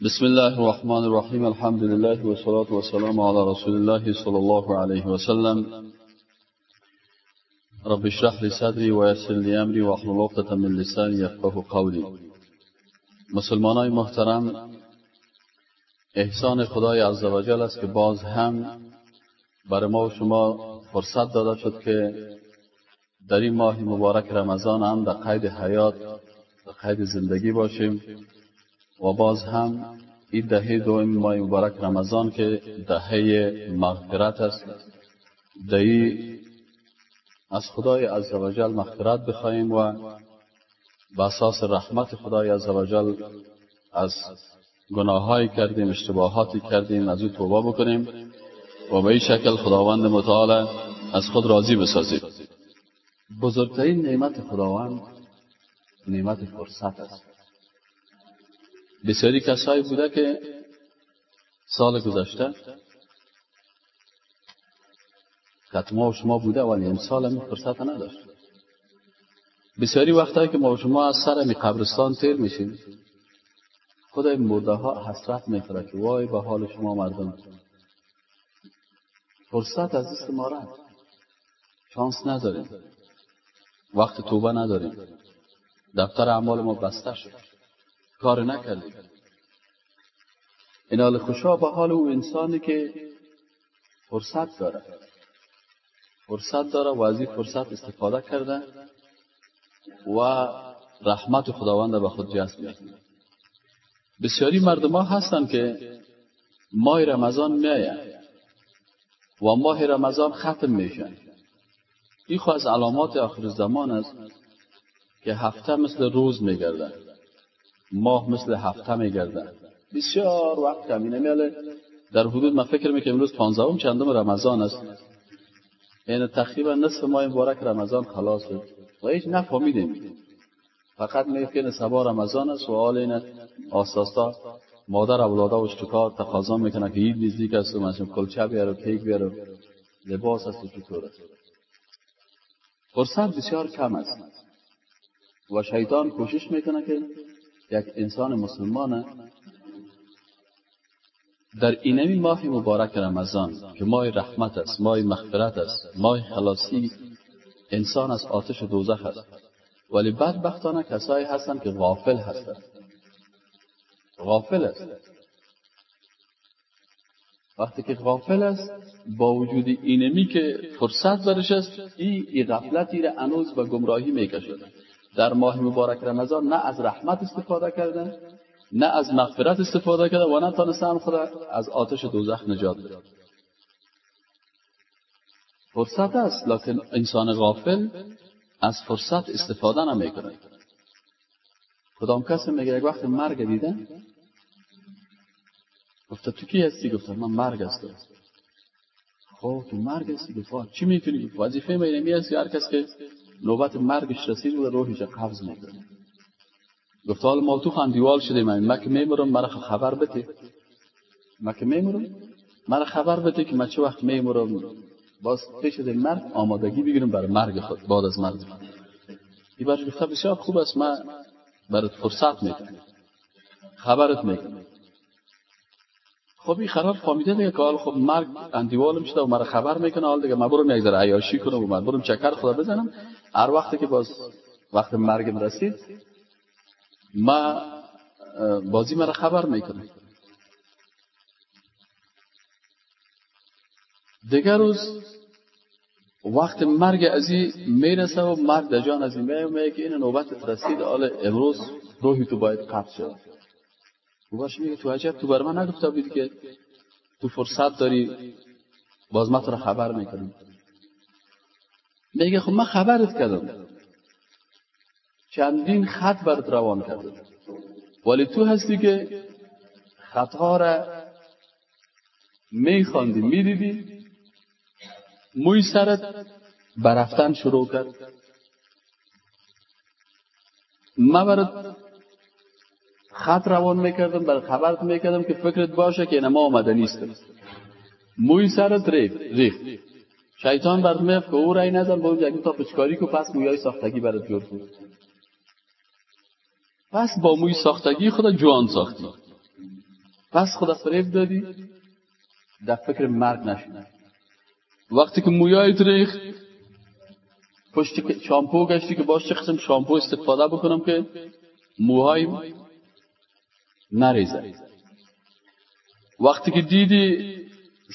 بسم الله الرحمن الرحيم الحمد لله والصلاة والسلام على رسول الله صلى الله عليه وسلم رب اشرح لي صدري ويسر لي أمري واحلل عقدة من لساني يفقه قولي مسلمانای محترم احسان خدای عزوجل است که باز هم برای ما و شما فرصت داده شد که در این ماه مبارک رمضان هم در قید حیات در قید زندگی باشیم و باز هم این دهه دوم ماه مبارک رمضان که دهه مغفرت است. دهی از خدای عزوجل مغفرت بخواهیم و به اساس رحمت خدای عزوجل از گناههایی کردیم اشتباهاتی کردیم از او توبه بکنیم و به این شکل خداوند متعال از خود راضی بسازیم. بزرگترین نعمت خداوند نعمت فرصت است. بسیاری کسایی بوده که سال گذشته ما و شما بوده ولی امسال هم فرصت نداشت. بسیاری وقتهایی که ما شما از سر می قبرستان تیر میشیم خود این مرده ها حسرت می‌خوره که وای به حال شما مردم. فرصت از دست ما رفت. شانس نداریم. وقت توبه نداریم. دفتر اعمال ما بسته شد. کار نکردیم این حال خوشا به حال او انسانی که فرصت داره. فرصت داره و از فرصت استفاده کرده و رحمت خداوند به خود جذب می‌کنه بسیاری مردم ها هستند که ماه رمضان میایه و ماه رمضان ختم میشه. این خو از علامات آخر زمان است که هفته مثل روز میگرده ماه مثل هفته میگرده بسیار وقت کمینه میاله در حدود من فکر می‌کنم امروز پانزدهم چندم رمضان است. یعنی تقریبا نصف ماه مبارک رمضان خلاص شد. و هیچ نفهمیدیم. فقط می‌کنه سبا رمضان است. و این آساستا مادر اولادا و اشتکار تقاضا می‌کنه که عید نزدیک است. و مثلا کلچه بیاره کیک بیاره لباس است و چطور است. فرصت بسیار کم است. و شیطان کوشش می‌کنه که یک انسان مسلمان در اینمی ماه مبارک رمضان که ماه رحمت است ماه مغفرت است ماه خلاصی انسان از آتش دوزخ است. ولی بدبختانه کسایی هستند که غافل هستند. غافل است. وقتی که غافل است با وجود اینمی که فرصت برش است این ای غفلتی را انوز و گمراهی می‌کشد. در ماه مبارک رمضان نه از رحمت استفاده کردن نه از مغفرت استفاده کردن و نه تانستن خود از آتش دوزخ نجات بده. فرصت است لکن انسان غافل از فرصت استفاده نمی‌کنه. کدام کسی میگه یک وقت مرگ دیده؟ گفته تو کی هستی؟ گفتم من مرگ هستم. خب تو مرگ هستی گفت چی می‌تونی؟ وظیفه من اینمی است هر کس که نوبت مرگش رسید و روحش قبض می‌کنه گفت حالا ما تو خاندیوال شده من. که میمرم مرا خبر بده. من میمرم مرا خبر بده که من چه وقت میمرم باز پیش در مرگ آمادگی بگیرم برای مرگ خود بعد از مرگ. این برش گفته بسیار خوب است من برات فرصت می‌کنم خبرت می‌کنم خب این قرار فهمیده دیگه که حال خب مرگ اندیوالم شده و مرا خبر می‌کنه. حال دیگه من برم یک ذره عیاشی کنم و من برم چکر خدا بزنم. هر وقتی که باز وقت مرگم رسید ما بازی مرا خبر می‌کنه. دیگر روز وقت مرگ از این می‌رسه و مرگ در جان از این میگه که این نوبت رسید. حال امروز روحی تو باید قطع شد او باشه میگه تو عجب تو بر من نگفته بودی که تو فرصت داری باز ما تو را خبر می‌کنم میگه خب من خبرت کردم. چندین خط برات روان کردم. ولی تو هستی که خطها را میخواندی می‌دیدی. موی سرت برفتن شروع کرد. ما برات خط روان می‌کردم بر خبرت می‌کردم که فکرت باشه که ما آمده نیستم موی سرت ریخت. شیطان برات میفت که او رای نزن با اون تا پچکاری که پس مویای ساختگی برات جور کن پس با موی ساختگی خدا جوان ساختی. پس خدا فریب دادی. در فکر مرگ نشید وقتی که مویایت ریخت پشت شامپو گشتی که باش چه قسم شامپو استفاده بکنم که موهایم نریزه. وقتی که دیدی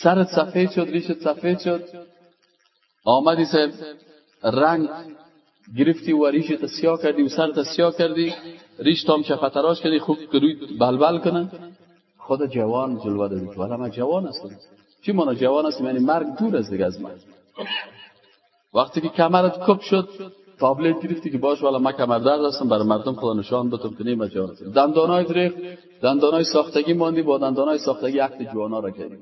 سرت سفید شد ریشت سفید شد آمدی سه رنگ گرفتی و ریشت سیاه کردی و سرت سیاه کردی. ریش تام چفتراش کردی؟ خوب که روی بلبل کنن خود جوان جلوه دادی ولی من جوان هستم چی مانا جوان هستم یعنی مرگ دور است دیگه از من. وقتی که کمرت کپ شد تابلت گرفتی که باش والا من کمر درد هستم برای مردم خدا نشان بدم که نیمه جوان هستم دندانای ریخت دندانای ساختگی ماندی با دندانای ساختگی عقد جوانا را کردی.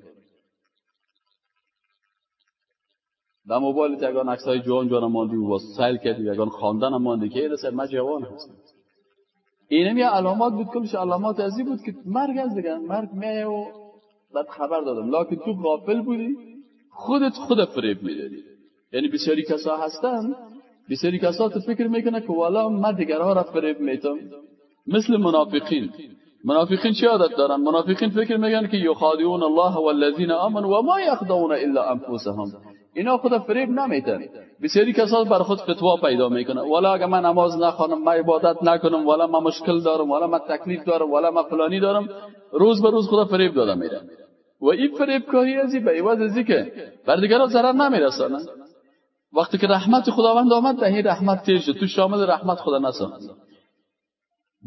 در موبایل یگان عکس های جوان جوان ماندی و سیل کردی یگان خواندن ماندی که این من جوان هستم. اینم یه علامات بود کلش علامات ازی بود که مرگ از دیگه مرگ میه و بعد خبر دادم. لکن تو غافل بودی خودت خود فریب می‌دادی. یعنی بسیاری کسا هستن بسیاری کسا تو فکر می‌کنه که والا من دیگرها را فریب میتم مثل منافقین. منافقین چی عادت دارن؟ منافقین فکر میگن که یخادعون الله والذین آمنوا و ما یخدعون الا انفسهم. اینا خدا فریب نمیتن بسیاری کسا بر خود فتوا پیدا می‌کنه والا اگه من نماز نخوانم من عبادت نکنم والا من مشکل دارم والا من تکلیف دارم والا من فلانی دارم روز به روز خدا فریب داده میره. و این فریب کاری ازی به عوض ازی که بر دیگران ضرر نمیرسانه وقتی که رحمت خداوند آمد این رحمت تیر شد. تو شامل رحمت خدا نساخت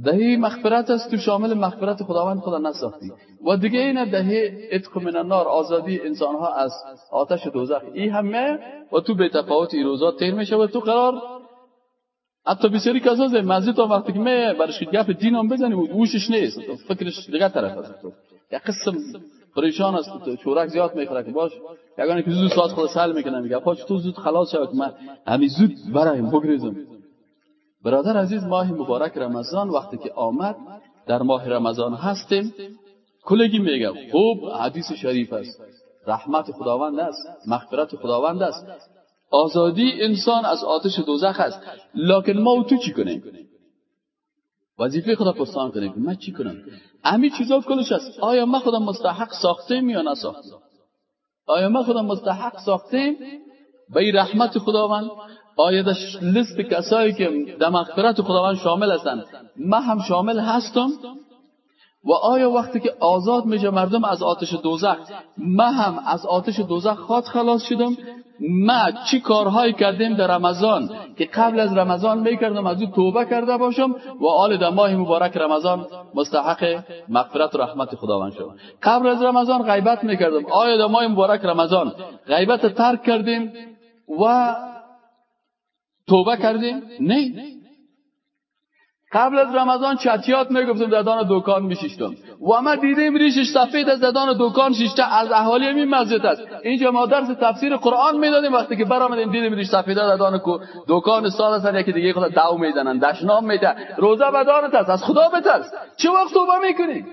دهی مغفرت است تو شامل مغفرت خداوند خدا نساختی. و دیگه اینه دهی اتق من النار آزادی انسان ها از آتش دوزخ. این همه و تو به تفاوت روزا تیر میشه و تو قرار. حتی بسیاری کسا از مسجد تا وقتی که می برش گپ دین هم بزنی و ووشش نیست. فکرش دیگه طرف است تو. یا قسم پریشان است تو چورک زیاد می‌خوره که باش. یگانه که زود ساعت خود سل می‌کنه میگه پاچ تو زود خلاص شو که من همین زود برایم بگریزم برادر عزیز ماه مبارک رمضان وقتی که آمد در ماه رمضان هستیم. کلگی میگم خوب حدیث شریف است. رحمت خداوند است مغفرت خداوند است. آزادی انسان از آتش دوزخ است. لکن ما و تو چی کنیم؟ وظیفه خدا پرسان کنیم من چی کنم؟ امی چیزا کلش است. آیا ما خودم مستحق ساختیم یا نساختیم؟ آیا ما خودم مستحق ساختیم؟ به رحمت خداوند. آیا در لیست کسایی که در مغفرت خداوند شامل هستند من هم شامل هستم. و آیا وقتی که آزاد میشه مردم از آتش دوزخ من هم از آتش دوزخ خاط خلاص شدم. ما چی کارهایی کردیم در رمضان که قبل از رمضان می‌کردم از او توبه کرده باشم و آل در ماه مبارک رمضان مستحق مغفرت و رحمت خداوند شدم قبل از رمضان غیبت می‌کردم. آیا در ماه مبارک رمضان غیبت ترک کردیم و توبه کردیم؟ نه. قبل از رمضان چتیات می‌گفتم ددان دکان میشیشتم. و ما دیدیم ریشش سفید از ددان دکان شیشته از اهالی این مسجد است. اینجا ما درس تفسیر قرآن می‌دادیم وقتی که برآمدیم دیدیم ریش سفید ددان دکان استاد هستن یکی دیگه خدا دو می‌زنن دشنام میده. روزه بدانت است از خدا بترس. چه وقت توبه می‌کنی؟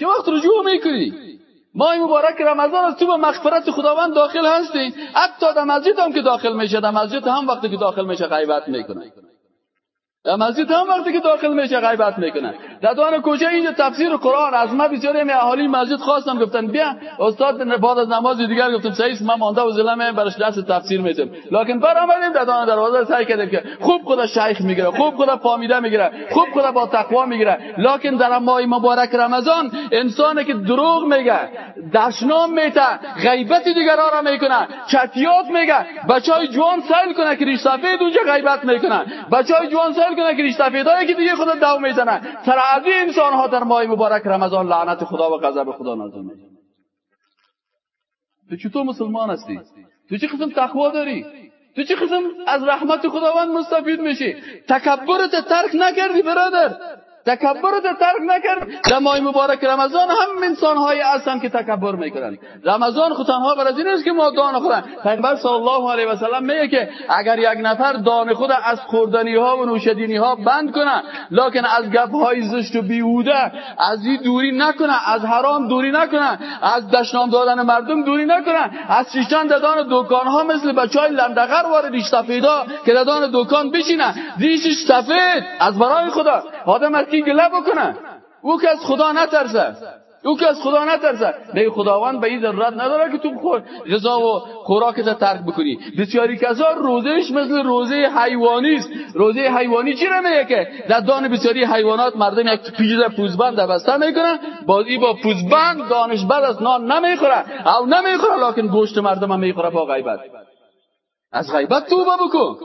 چه وقت رجوع می‌کنی؟ ماه مبارک رمضان است تو به مغفرت خداوند داخل هستی حتی در مسجد هم که داخل میشه در مسجد هم وقتی که داخل میشه غیبت می‌کنه در مسجد هم وقتی که داخل میشه غیبت می‌کنن. در دان کجا اینجا تفسیر قرآن. از ما بسیاری می اهالی مسجد خواستم گفتن بیا. استاد بعد از نماز دیگر گفتم سعید من مانده و زلمه برش درس تفسیر میتم لکن بر آمدیم در دان دروازه سعی کردیم که خوب خدا شیخ می‌گیره خوب خدا فامیده می‌گیره خوب خدا با تقوا می‌گیره. لکن در ماه مبارک رمضان انسانی که دروغ میگه دشنام میته غیبت دیگران را می‌کنه چتیات میگه بچهای جوان سیل کنه که ریش سفید اونجا غیبت می‌کنه. بچهای جوان سیل کنه که ریش سفیدایی که دیگه خدا دو می‌زنه سر از انسان ها در ماه مبارک رمضان لعنت خدا و غضب خدا نازل میشه تو چطور مسلمان هستی؟ تو چه قسم تقوا داری؟ تو چه قسم از رحمت خداوند مستفید میشی؟ تکبرت ترک نکردی برادر. تکبر رو ترک نکرد. در ماه مبارک رمضان هم انسان های هستن که تکبر می‌کنن. رمضان خود تنها بر از این است که ما دان خودن پیغمبر صلی الله علیه و سلم میگه که اگر یک نفر دان خود از خوردنی ها و نوشیدنی ها بند کنه لکن از گپ های زشت و بیهوده از این دوری نکنه از حرام دوری نکنه از دشنام دادن مردم دوری نکنه از شیشتن ددان دکان ها مثل بچهای لندغر وارد سفیدا که ددان دکان بشینه. ریشش سفید از برای خدا. آدم از کی گله بکنه. او که از خدا نترسه. او که از خدا نترسه. به خداوند به این ضرورت نداره که تو خور غذا و خوراکت ترک بکنی. بسیاری کسا روزش مثل روزه حیوانی است. روزه حیوانی چی میگه که؟ در دان بسیاری حیوانات مردم یک پیز پوزبند بسته می‌کنن. بازی با پوزبند دانش بعد از نان نمی‌خوره. او نمی‌خوره لکن گوشت مردم هم می‌خوره با غیبت. از غیبت توبه بکن.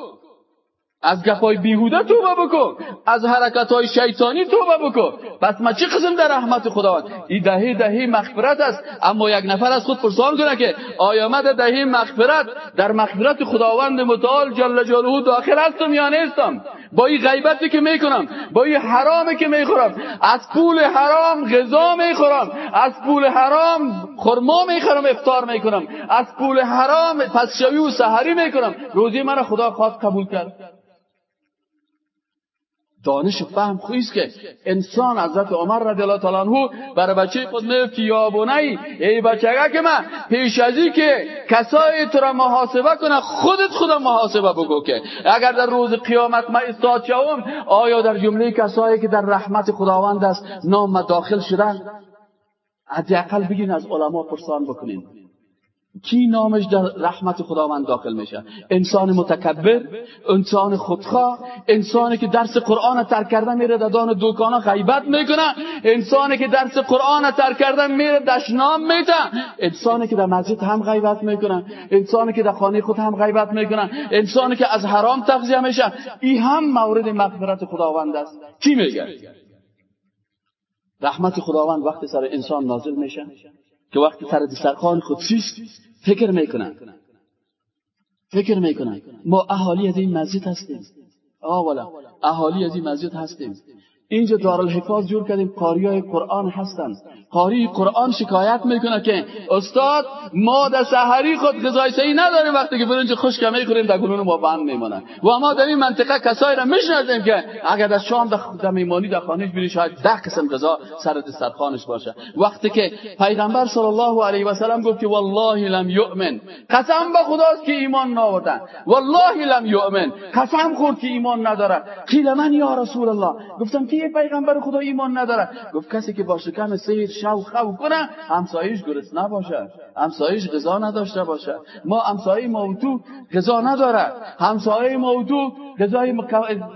از گپای بیهوده توبه بکن. از حرکت های شیطانی توبه بکن. پس ما چه قسم در رحمت خداوند؟ این دهی دهی مغفرت است. اما یک نفر از خود پرسان کنه که آیا مد دهی مغفرت در مغفرت خداوند متعال جل جلاله داخل هستم یا نیستم؟ با این غیبتی که می‌کنم با این حرامی که می‌خورم از پول حرام غذا می‌خورم از پول حرام خرما می‌خورم افطار می‌کنم از پول حرام پس شوی و سحری می‌کنم. روزی من خدا خواست قبول کرد. دانش فهم خویست که انسان حضرت عمر رضی الله تعالی عنه برای بچه خود می‌گفت یا بنی ای بچگه که من پیش ازی که کسای تو را محاسبه کنه خودت خودم محاسبه بگو که اگر در روز قیامت ما استاد شوم آیا در جمله کسایی که در رحمت خداوند است نام داخل شدن؟ حداقل بگین از علما پرسان بکنین. کی نامش در رحمت خداوند داخل میشه؟ انسان متکبر انسان خودخواه انسانی که درس قرآن ترک کرده میره در دان دوکانا غیبت می‌کنه انسانی که درس قرآن ترک کرده میره دشنام میده انسانی که در مسجد هم غیبت می‌کنه انسانی که در خانه خود هم غیبت می‌کنه انسانی که از حرام تغذیه میشه. این هم مورد مغفرت خداوند است. کی میگه؟ رحمت خداوند وقتی سر انسان نازل میشه که وقتی سر دسترخوان خود شیست فکر می‌کنن. فکر می‌کنن. ما اهالی از این مسجد هستیم. آولا اهالی از این مسجد هستیم. اینجا دارالحفاظ جور کردیم های قرآن هستن. قاری قرآن شکایت می‌کنه که استاد ما در سحری خود غذای صحیح نداریم وقتی که برنج خشک می‌خوریم در گلون ما بند میمونن و ما در این منطقه کسایی را می‌شناسیم که اگر در شام در میمانی در خانهش بری شاید ده قسم غذا سر دسترخوانش باشه. وقتی که پیغمبر صلی الله علیه و سلم گفت که والله لم یؤمن قسم به خداست که ایمان نآوردن. والله لم یؤمن قسم خورد که ایمان نداره قیل من یا رسول الله؟ گفتم یه پیغمبر خدا ایمان نداره. گفت کسی که با شکم سیر شو خو کنه همسایش گرس نباشه. همسایش غذا نداشته باشه. ما همسایه موتو غذا نداره. همسایه موتو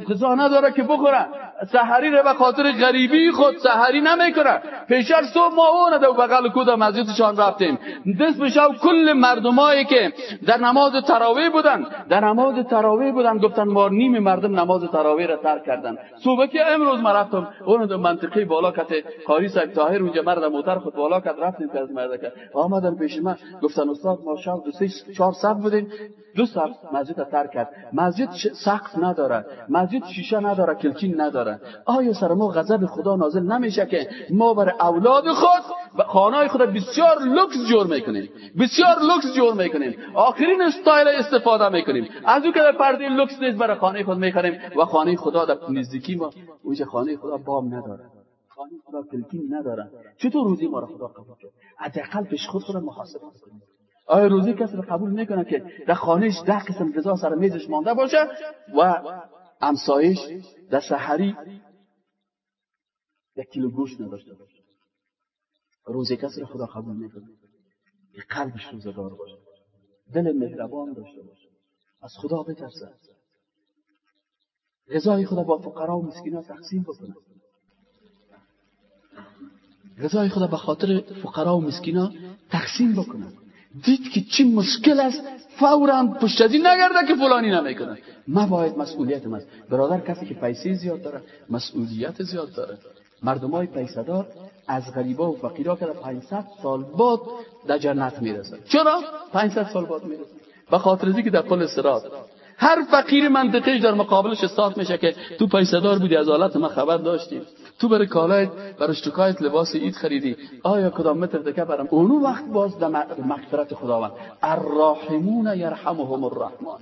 غذا نداره که بخوره. سحری رو به خاطر غریبی خود سحری نمی‌کنه. پیشر صبح ما اون دو بغل کود مسجدشان رفتیم. دست بشو کل مردمایی که در نماز تراوی بودن در نماز تراوی بودن گفتن ما نیم مردم نماز تراوی را ترک کردن صبح که امروز ما رفتم اون دو منطقه بالا کته قاری صاحب طاهر اونجا مرد موتر خود بالا کرد رفتیم که از مرد آمدن پیش من گفتن استاد ما شب دو سه چهار صف بودیم. دو صف مسجد ترک کرد. مسجد سقف نداره مسجد شیشه نداره کلکین نداره آیا سر ما غضب خدا نازل نمیشه که ما بر اولاد خود و خانه خود بسیار لکس جور می‌کنیم؟ بسیار لکس جور می‌کنیم. آخرین استایل استفاده می‌کنیم. از او که پرده لکس نیست برای خانه خود می‌خریم و خانه خدا در نزدیکی ما اونجا خانه خدا بام نداره. خانه خدا کلکین نداره. چطور روزی ما را خدا قبول کرد؟ حداقل پیش خود خود محاسبه آیا روزی کسی رو قبول می‌کنه که در خانهش ده قسم غذا سر میزش مانده باشه و امسایش در سحری یک کیلو گوشت نداشته روزی کسی رو خدا قبول می‌کنه که قلبش روزدار باشه دل مهربان داشته باشه از خدا بترسه. غذای خدا با فقرا و مسکینا تقسیم بکنه. غذای خدا به خاطر فقرا و مسکینا تقسیم بکنه. دید که چی مشکل است فورا پشتدی نگرده که فلانی نمی‌کنه. ما باید مسئولیت است برادر کسی که پیسه زیاد داره مسئولیت زیاد داره. مردم های پیسدار از غریبا و فقیرا که 500 سال بعد در جنت می‌رسن. چرا؟ 500 سال بعد می‌رسن. به خاطر که در پل سرات هر فقیر منطقهش در مقابلش استاد میشه که تو پیسدار بودی از حالت ما خبر داشتیم. تو برای کالایت برای اشتکایت لباس اید خریدی. آیا کدام متر دکه برم؟ اونو وقت باز در مغفرت خداوند. الراحمون یرحمهم الرحمن.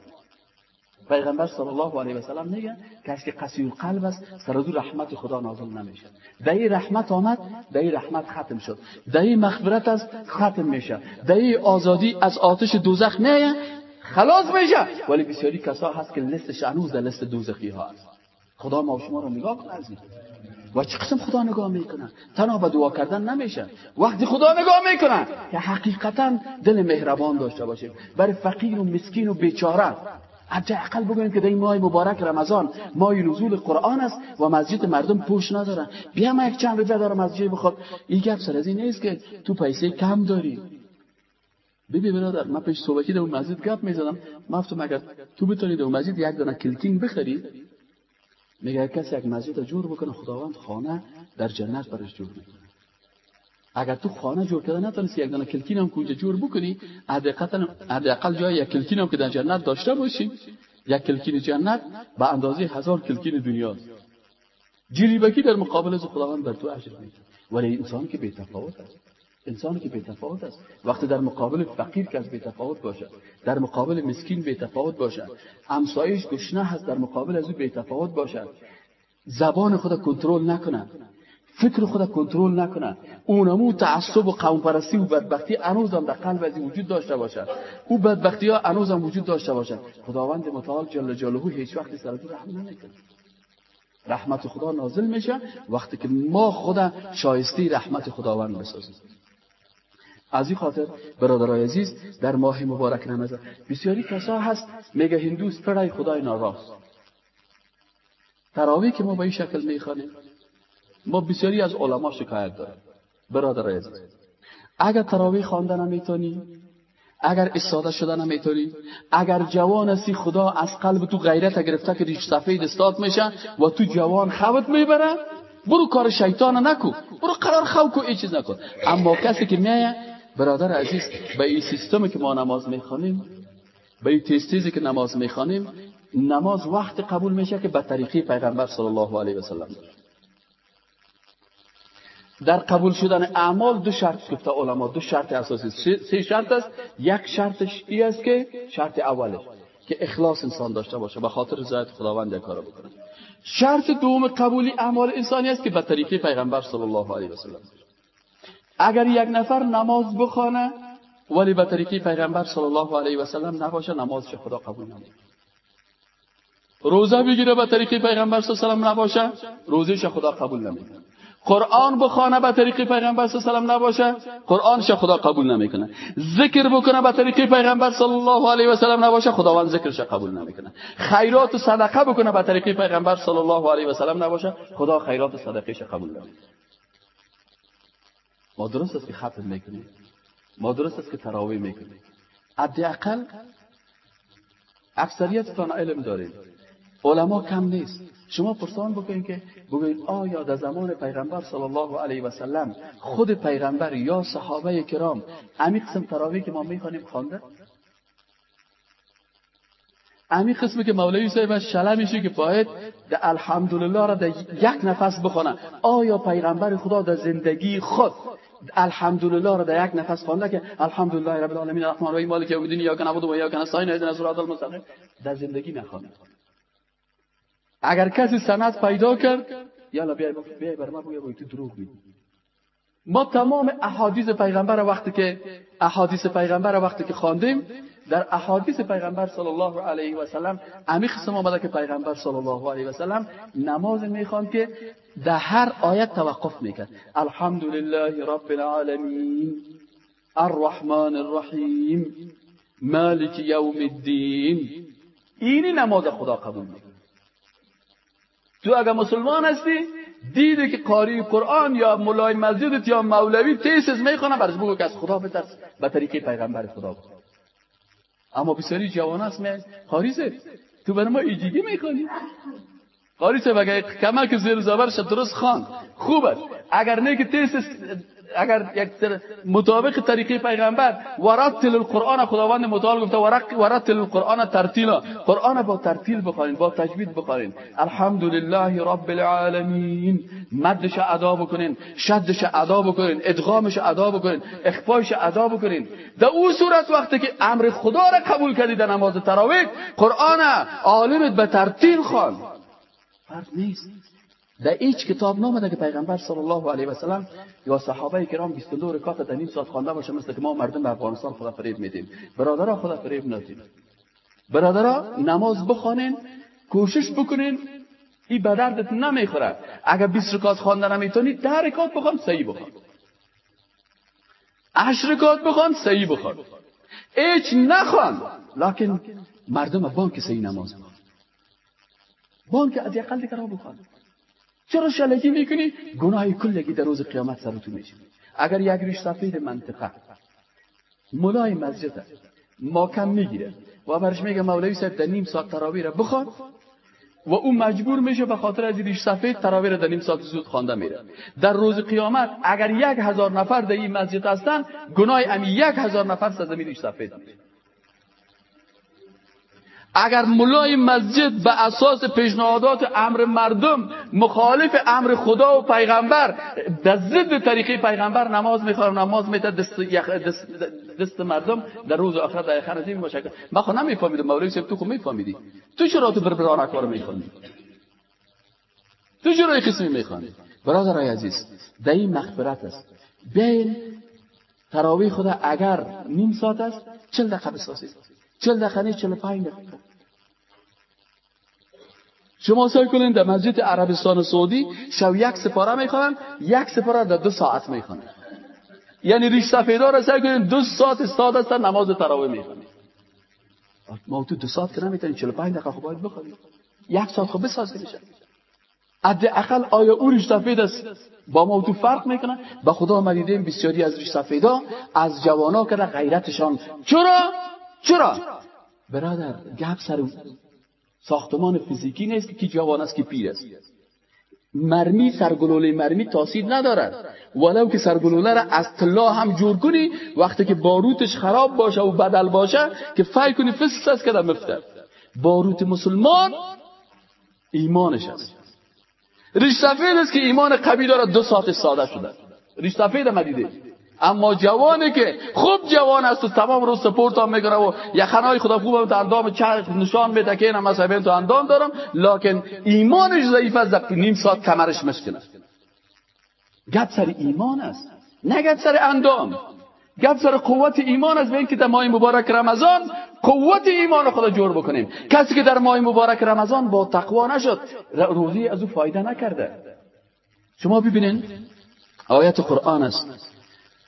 پیغمبر صلی الله علیه و سلم میگه کسی که قسی قلب است سر رحمت خدا نازل نمیشه. دهی رحمت آمد دهی رحمت ختم شد. دهی مغفرت است ختم میشه. دهی آزادی از آتش دوزخ نه خلاص میشه. ولی بسیاری کسا هست که لستش هنوز در لست دوزخی ها هست. خدا ما شما رو نگاه کنه و چه قسم خدا نگاه می‌کنه تنها به دعا کردن نمیشه. وقتی خدا نگاه می‌کنه که حقیقتا دل مهربان داشته باشیم. برای فقیر و مسکین و بیچاره. حداقل بگویم که در این ماه مبارک رمضان ماه نزول قرآن است و مسجد مردم پوش ندارن بیا ما یک چند روپیه دارم مسجد بخواد این گپ سر از این نیست که تو پیسه کم داری. ببین برادر من پیش صحبتی در اون مسجد گپ می‌زدم مفتم اگر تو بتونی در اون مسجد یک دانه کلکینگ بخری میگه کسی یک مسجد جور بکنه خداوند خانه در جنت برش جور می‌کنه. اگر تو خانه جور کرده نتونستی یک دانه کلکین هم کونجا جور بکنی حداقل جای یک کلکین هم که در جنت داشته باشی. یک کلکین جنت به اندازه هزار کلکین دنیاست جریبکی در مقابل از خداوند بر تو اجر میده. ولی انسان که بی‌تفاوت است. انسان که بی‌تفاوت است. وقتی در مقابل فقیر که از بی‌تفاوت باشد در مقابل مسکین بی‌تفاوت باشد همسایش گشنه هست در مقابل از او بی‌تفاوت باشد. زبان خود کنترل نکنه فکر خود کنترل نکنه اونمو تعصب و قوم پرستی و بدبختی هنوز هم در قلب از وجود داشته باشد. او بدبختی ها هنوز هم وجود داشته باشد. خداوند متعال جل جلاله هیچ وقتی سر رحم نمی‌کنه رحمت خدا نازل میشه وقتی که ما خدا شایسته رحمت خداوند بسازیم. از این خاطر برادرای عزیز در ماه مبارک رمضان. بسیاری کسا هست میگه هندوست پرای خدای ناراست. تراوی که ما به این شکل می‌خوانیم ما بسیاری از علما شکایت داریم. برادر عزیز اگر تراویح خوانده نمی‌تونی اگر استاده شده نمی‌تونی اگر جوان هستی خدا از قلب تو غیرت گرفته که ریش سفید استاد میشه و تو جوان خوت می‌بره برو کار شیطان نکو. برو قرار خو ای چیز نکن. اما کسی که میایه برادر عزیز به این سیستمی که ما نماز می‌خوانیم به این تیز که نماز می‌خوانیم نماز وقت قبول میشه که به طریقی پیغمبر صلی الله علیه و سلم. در قبول شدن اعمال دو شرط گفته علما. دو شرط اساسی. سه شرط است. یک شرطش ای است که شرط اولش که اخلاص انسان داشته باشه. به خاطر رضایت خداوند کارو بکنه. شرط دوم قبولی اعمال انسانی است که به طریقه پیغمبر صلی الله علیه و سلم. اگر یک نفر نماز بخوانه ولی به طریقه پیغمبر صلی الله علیه و سلم نباشه نمازش خدا قبول نمی‌کنه روزه بگیره به طریقه پیغمبر صلی الله علیه و سلم نباشه روزش خدا قبول نمی‌کنه. قرآن بخوانه به طریق پیغمبر صلی الله علیه و نباشه قرآنش خدا قبول نمی‌کنه. ذکر بکنه به طریق پیغمبر صلی الله علیه و سلم نباشه خداوند ذکرش قبول نمی‌کنه. خیرات و صدقه بکنه به طریق پیغمبر صلی الله علیه و سلم نباشه خدا خیرات و صدقهش قبول نمی‌کنه. ما درست است که ختم می‌کنیم. ما درست است که تراویح می‌کنیم. حداقل اکثریتتان علم دارید علما کم نیست. شما پرسان بکنید که بگوید آیا در زمان پیغمبر صلی الله علیه و سلم خود پیغمبر یا صحابه کرام امی قسم تراویح که ما می‌خوانیم خوانده؟ امی قسمی که مولوی صاحب شله میشه که باید در الحمدلله را در یک نفس بخونه. آیا پیغمبر خدا در زندگی خود الحمدلله را در یک نفس خوانده که الحمدلله رب العالمین الرحمن الرحیم مالک یوم الدین یا نعبد و یا نستعین اهدنا الصراط المستقیم. در زندگی نخوانه اگر کسی سند پیدا کرد یالا بیای بیای بر ما بگو تو دروغ میگی ما تمام احادیث پیغمبر وقتی که احادیث پیغمبر وقتی که خواندیم در احادیث پیغمبر صلی الله علیه و سلم عمیق قسم آمده که پیغمبر صلی الله علیه و سلم نماز می‌خوان که در هر آیت توقف می‌کرد. الحمدلله رب العالمین الرحمن الرحیم مالک یوم الدین. اینی نماز خدا قبول می‌کرد تو اگر مسلمان هستی دیده که قاری قرآن یا مولای مسجدت یا مولوی تیسز می‌خونه برش بگو که از خدا بترس به طریق پیغمبر خدا بخون اما بسیاری جوان است می خاریزه تو برای ما ایجیگی می‌خونی قاری صاحب اگر کمک زیر زبرش درست خان. خوب است اگر نه که تیس اگر یک مطابق طریقه پیغمبر ورتل القرآن خداوند متعال گفته ورتل القرآن ترتیلا. قرآن با ترتیل بخوانید با تجوید بخوانید الحمدلله رب العالمین. مدش ادا بکنین شدش ادا بکنین ادغامش ادا بکنین اخفایش ادا بکنین. در اون صورت وقتی که امر خدا را قبول کردید در نماز تراویح قرآن عالمت به ترتیل خوان فرق نیست. در هیچ کتاب نامده که پیغمبر صلی الله علیه و سلم یا صحابه کرام 22 رکعت در نیم ساعت خوانده باشه مثل که ما مردم به افغانستان خدا فریب میدیم. برادرها خدا فریب ندید برادرها نماز بخوانین کوشش بکنین این به دردت نمی‌خوره. اگر 20 رکعت خوانده نمی‌تونی 10 رکعت بخوان صحیح بخوان. 8 رکعت بخوان صحیح بخوان. هیچ نخوان. لکن مردم بانک صحیح نماز بخوان. بانک از یقل دیگر بخوان چرا شلگی می‌کنی؟ گناه کلگی در روز قیامت سر تو میشه اگر یک ریش سفید منطقه مولای مسجد ما کم می‌گیره. و برش میگه مولوی صاحب در نیم ساعت تراوی را و او مجبور میشه به خاطر از ریش سفید تراوی را در نیم ساعت زود خوانده میره. در روز قیامت اگر یک هزار نفر در این مسجد هستن گناه امی یک هزار نفر سزمی ریش سفید میشه. اگر ملای مسجد به اساس پیشنهادات امر مردم مخالف امر خدا و پیغمبر در ضد طریقه پیغمبر نماز می‌خواد نماز میده دست, دست, دست مردم در روز آخرت در آخرت باشه من خود نمیفهمیدم مولوی صاحب تو خود میفهمیدی؟ تو چرا تو بربرانه کار می‌خوانی؟ تو چرا این قسمی می‌خوانی؟ برادرای عزیز در این مغفرت است. بین تراوی خدا اگر نیم ساعت است چل دقیقه بسازید. چل دقیقه چل پنج دقیقه. شما سعی کنید در مسجد عربستان سعودی شو یک سپاره می‌خوانن یک سپاره در دو ساعت می‌خوانن. یعنی ریش سفیدا را سعی کنید دو ساعت استاد هستن نماز تراوی می‌خوانید ما تو دو ساعت که نمی‌تونید 45 دقیقه خب باید بخوانید یک ساعت خب بسازید میشه. اقل آیا او ریش سفید است؟ با ما تو فرق می‌کنه؟ به خدا ما بسیاری از ریش سفیدا از جوانا که غیرتشان. چرا؟ چرا؟ برادر گپ سر ساختمان فیزیکی نیست که جوان است که پیر است. مرمی سرگلوله مرمی تاثیر ندارد. ولو که سرگلوله را از طلا هم جور کنی وقتی که باروتش خراب باشه و بدل باشه که فای کنی فسس است که مفته باروت مسلمان ایمانش است. ریش سفید است که ایمان قوی دارد دو ساعت ساده شده. ریش سفید مدیده اما جوانی که خوب جوان است و تمام روز سپورت هم می‌کنه و یخنای خدا خوبم تو اندام چرخ نشان میده که اینم مثلا تو اندام دارم. لکن ایمانش ضعیف است نیم ساعت کمرش مشکنه گپ سر ایمان است نه گپ سر اندام. گپ سر قوت ایمان است. به که در ماه مبارک رمضان قوت ایمان خدا جور بکنیم. کسی که در ماه مبارک رمضان با تقوا نشد روزی از او فایده نکرده. شما ببینین آیت قرآن است.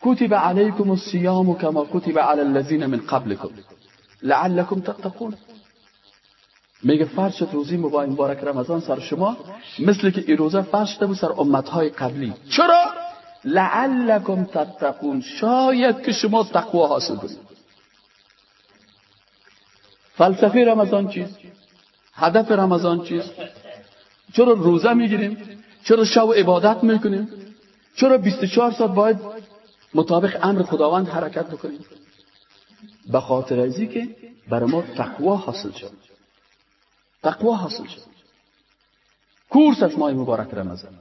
كتب عليكم الصيام كما كتب على الذين من قبلكم. لعلكم تتقون. میگه فرض شد روزی مبارک رمضان سر شما مثل که این روزه فرض شده بود سر امتهای قبلی. چرا؟ لعلکم تتقون. شاید که شما تقوا حاصل کنید. فلسفه رمضان چیست؟ هدف رمضان چیست؟ چرا روزه می‌گیریم؟ چرا شو عبادت می‌کنیم؟ چرا 24 ساعت باید مطابق امر خداوند حرکت بکنیم به خاطر ازی که بر ما تقوا حاصل شد. تقوا حاصل شد. کورس از ماه مبارک رمضان.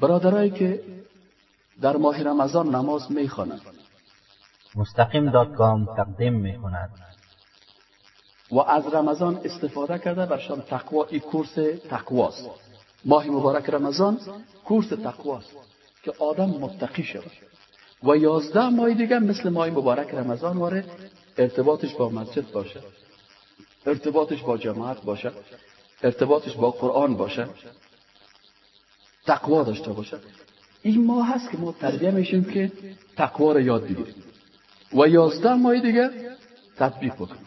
برادرایی که در ماه رمضان نماز می‌خوانند. مستقیم دات کام تقدیم می‌کند. و از رمضان استفاده کرده برشان تقوا. این کورس تقواست. ماه مبارک رمضان کورس تقواست که آدم متقی شود. و یازده ماه دیگه مثل ماه مبارک رمضان واره ارتباطش با مسجد باشه. ارتباطش با جماعت باشه. ارتباطش با قرآن باشه. تقوا داشته باشه. این ماه هست که ما تربیه میشیم که تقوا رو یاد بگیریم. و یازده ماه دیگه تطبیق بکنیم.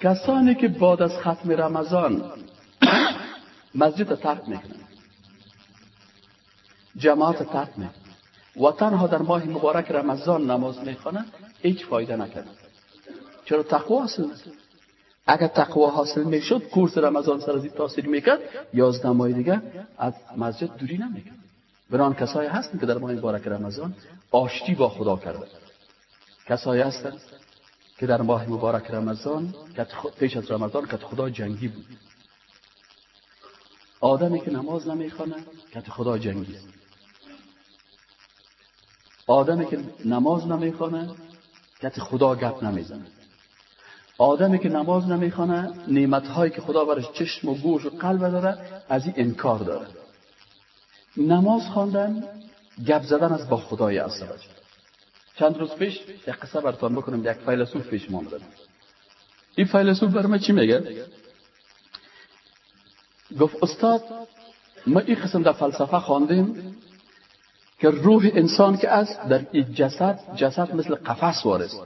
کسانی که بعد از ختم رمضان مسجد ترک می‌کنن. جماعت ترک می‌کنن. و تنها در ماه مبارک رمضان نماز می‌خوانند هیچ فایده نکرد. چرا تقوا اصل اگر تقوا حاصل می‌شد کورس رمضان سر از تاثیر می‌کرد یازده ماه دیگه از مسجد دوری نمی‌کرد. بران کسایی هستن که در ماه مبارک رمضان آشتی با خدا کرده کسایی هستن که در ماه مبارک رمضان پیش از رمضان که خدا جنگی بود. آدمی که نماز نمی‌خوانه که خدا جنگی است. آدمی که نماز نمی‌خوانه که خدا گپ نمی‌زنه. آدمی که نماز نمی‌خوانه نعمتهایی که خدا برش چشم و گوش و قلب داره از این انکار داره. نماز خواندن گپ زدن از با خدای عز چند روز پیش یک قصه براتون بکنم یک فیلسوف پیش ما آمدن این فیلسوف بر چی میگه؟ گفت استاد ما این قسم در فلسفه خواندیم که روح انسان که است در این جسد جسد مثل قفس وارست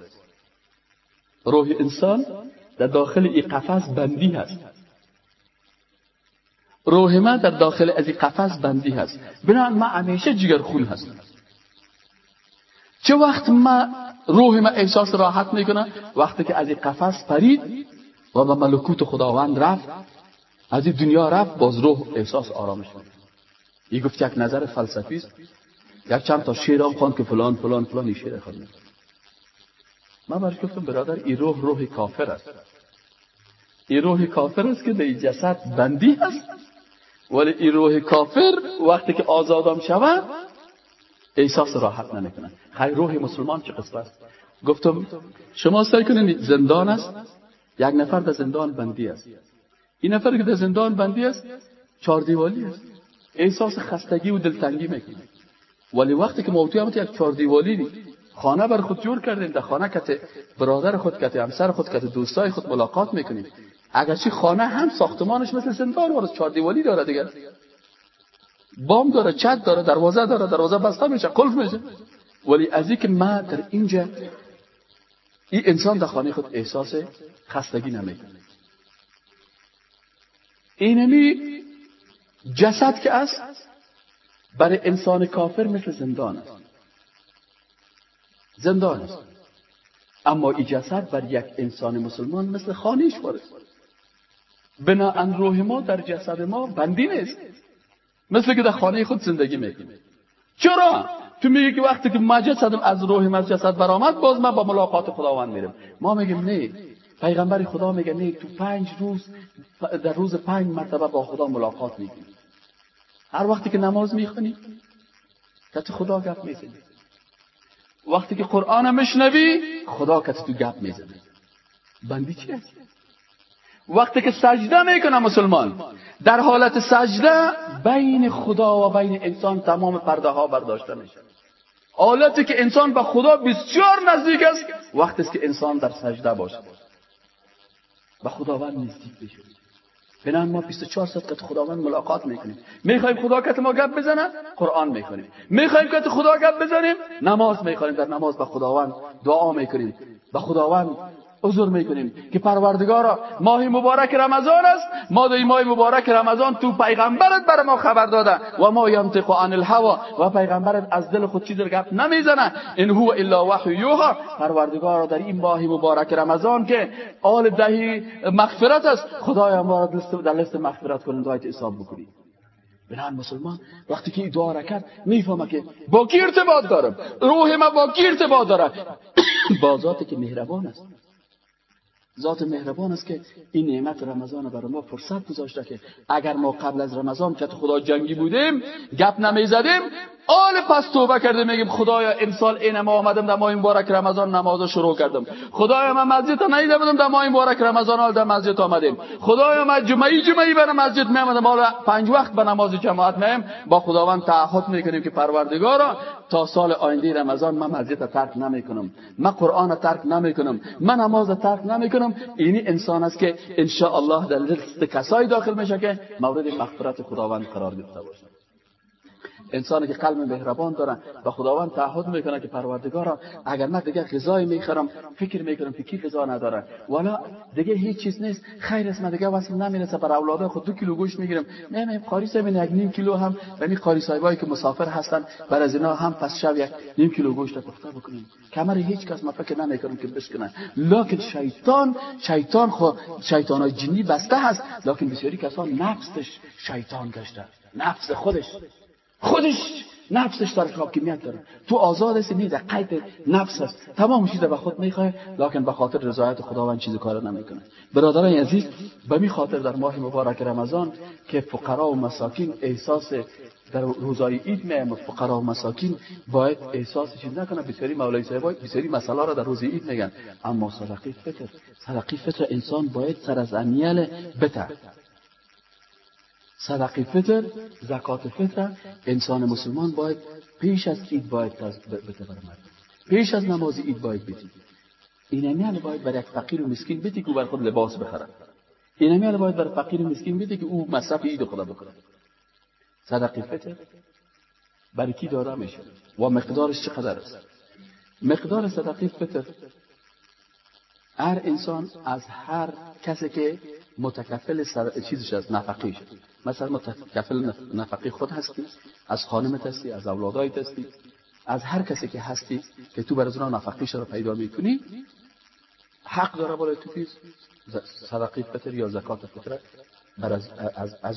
روح انسان در داخل این قفس بندی هست. روح ما در داخل از این قفس بندی هست. بنابراین ما همیشه جگر خون هست چه وقت ما روح ما احساس راحت می‌کنه؟ وقتی که از این قفس پرید و به ملکوت خداوند رفت از این دنیا رفت باز روح احساس آرامش می‌کنه این گفت یک نظر فلسفی است. یک چند تا شعر هم خواند که فلان فلان فلان شعر خواند من برش گفتم برادر این روح روح کافر است. این روح کافر است که در جسد بندی است. ولی این روح کافر وقتی که آزادم شود احساس راحت نمی‌کنه. خیلی روح مسلمان چه قسم است؟ گفتم شما سعی کنید زندان است. یک نفر در زندان بندی است. این نفر که در زندان بندی است چهار دیوالی است. احساس خستگی و دلتنگی می‌کنه. ولی وقتی که موضوع هم یک چهار دیوالی خانه بر خود جور کردیم در خانه کت برادر خود کت همسر خود کت دوستای خود ملاقات می‌کنیم. اگرچه خانه هم ساختمانش مثل زندان وارد چهار دیوالی داره دیگه. بام داره چت داره دروازه داره دروازه بسته میشه قلف میشه ولی از که ما در اینجا این انسان در خانه خود احساس خستگی نمی‌کنه اینمی جسد که است برای انسان کافر مثل زندان است. زندان است. اما این جسد بر یک انسان مسلمان مثل خانهش وارد بناهن روح ما در جسد ما بندی نیست. مثل که در خانه خود زندگی می‌کنه چرا؟ تو میگی که وقتی که ما جسدم از روح از جسد برآمد باز ما با ملاقات خداوند میرم ما میگیم نه. پیغمبر خدا میگه نه. تو پنج روز در روز پنج مرتبه با خدا ملاقات می‌کنی هر وقتی که نماز می‌خونی کت خدا گپ می‌زنی وقتی که قرآن میشنوی خدا کت تو گپ می‌زنی بندی چی است وقتی که سجده می‌کنه مسلمان در حالت سجده بین خدا و بین انسان تمام پرده ها برداشته میشه حالتی که انسان به خدا بسیار نزدیک است وقتی است که انسان در سجده باشه به خداوند نزدیک بشه بنان ما 24 ساعت که خداوند ملاقات می‌کنیم. می‌خوایم خدا که ما گپ بزنه قرآن می‌کنیم می‌خوایم که خدا گپ بزنیم نماز می‌خوایم در نماز به خداوند دعا می‌کنیم. به خداوند حضور می‌کنیم که پروردگارا ماه مبارک رمضان است. ما در ماه مبارک رمضان تو پیغمبرت بر ما خبر داده. و ما ینطق عن الهوا و پیغمبرت از دل خود چیز گپ نمی‌زنه. ان هو الا وحی یوها. پروردگارا در این ماه مبارک رمضان که آل دهی مغفرت است. خدایا ما را در لست مغفرت کنندایت حساب بکنی بنان مسلمان وقتی که دعا را کرد می‌فهمه که با کی ارتباط دارم؟ روح ما با کی ارتباط داره با ذاتی که مهربان است. ذات مهربان است که این نعمت رمضان برای ما فرصت گذاشته که اگر ما قبل از رمضان که خدا جنگی بودیم گپ نمی‌زدیم آل پس توبه کرده میگیم خدایا امسال این ما آمدم در ماه مبارک رمضان نماز شروع کردم. خدایا من مسجد نیده بودم در ماه مبارک رمضان حال در مسجد آمدیم. خدایا من جمعی جمعی به مسجد می آمدم حالا پنج وقت به نماز جماعت میم. با خداوند تعهد می‌کنیم که پروردگارا تا سال آینده رمضان من مسجد ترک نمی‌کنم. من قرآن ترک نمی‌کنم. من نماز ترک نمی‌کنم. اینی انسان است که ان الله در لیست کسایی داخل میشه که مورد مغفرت خداوند قرار گرفته باشه. انسانی که قلب مهربان داره و خداوند تعهد می‌کنه که پروردگارا اگر من دیگه غذای می‌خرم فکر می‌کنم که کی غذا نداره. والا دیگه هیچ چیز نیست. خیر است من دیگه واسه نمی‌رسه بر اولاد خود دو کیلو گوشت می‌گیرم. نه قاری صاحب یک نیم کیلو هم. یعنی قاری صاحبایی که مسافر هستن بر از اینا هم پس شب یک نیم کیلو گوشت پخته بکنیم کمر هیچ کس ما فکر نمی‌کنم که بشکنه. لکن شیطان شیطان خو شیطان جنی بسته هست. لکن بسیاری کسان نفسش شیطان گشته. نفس خودش. خودش نفسش در حاکمیت داره. تو آزاد هستی نیست قید نفس هست. تمام چیز به خود می‌خواه لکن به خاطر رضایت خداوند چیز کار نمی‌کنه. برادران عزیز به می خاطر در ماه مبارک رمضان که فقرا و مساکین احساس در روزای عید میایم فقرا و مساکین باید احساس چیز نکنه. بسیاری مولای صاحب بسیاری مسئله را در روز عید میگن. اما صدقه فطر صدقه فطر انسان باید سر از امیل بته صدقه فطر زکات فطر. انسان مسلمان باید پیش از عید باید بده بر پیش از نماز عید باید بدی این امیال باید بر یک فقیر و مسکین بدی که بر خود لباس بخره این امیال باید بر فقیر و مسکین بدی که او مصرف عید خدا بکنه صدقه فطر برای کی داده میشه و مقدارش چقدر است؟ مقدار صدقه فطر هر انسان از هر کسی که متکفل چیزش از نفقه شد مثلا متکفل نفقه خود هستی از خانمت هستی از اولادایت هستی از هر کسی که هستی که تو بر از اونا نفقه رو پیدا می‌کنی حق داره بالای تو پیز صدقه فطر یا زکات فطر؟ بر از, از, از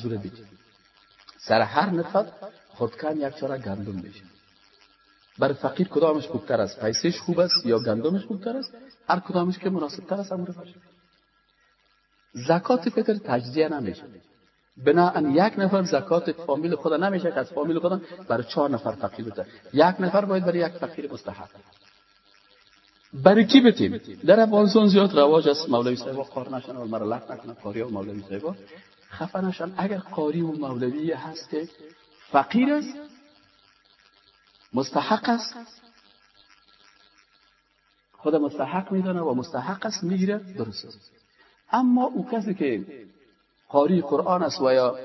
سر هر نفر خودکن یک چرا گندم میشه. بر فقیر کدامش خوبتر است؟ پیسش خوب است یا گندمش خوبتر است؟ هر کدامش که مناسب تر است امر زکات فطر تجزیه نمیشه. بناهن یک نفر زکات فامیل خدا نمیشه که از فامیل خدا برای چهار نفر فقیر بده. یک نفر باید برای یک فقیر مستحق. برای کی بتیم؟ در افغانستان زیاد رواج است مولوی صاحب. قار نشن و مرا نکنن قاری و مولوی صاحب. خفه نشن. اگر قاری و مولوی هست که فقیر است مستحق است خود مستحق میدانه و مستحق است می‌گیره درست اما او کسی که قاری قرآن است و یا